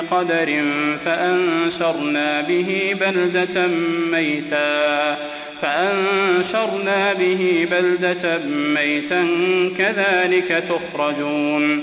بقدر فأنشرنا به بلدة ميتا. فأنشرنا به بلدة ميتا كذلك تخرجون.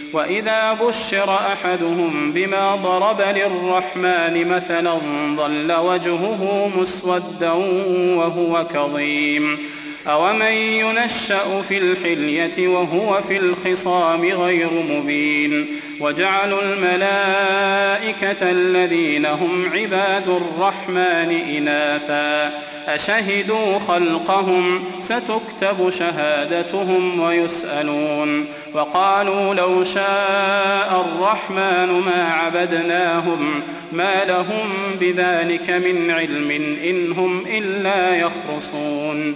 وإذا بشر أحدهم بما ضرب للرحمن مثلا ظل وجهه مسودا وهو كظيم. أومن ينشأ في الحلية وهو في الخصام غير مبين وجعلوا الملائكة الذين هم عباد الرحمن إناثا أشهدوا خلقهم ستكتب شهادتهم ويسألون وقالوا لو شاء الرحمن ما عبدناهم ما لهم بذلك من علم إن هم إلا يخرصون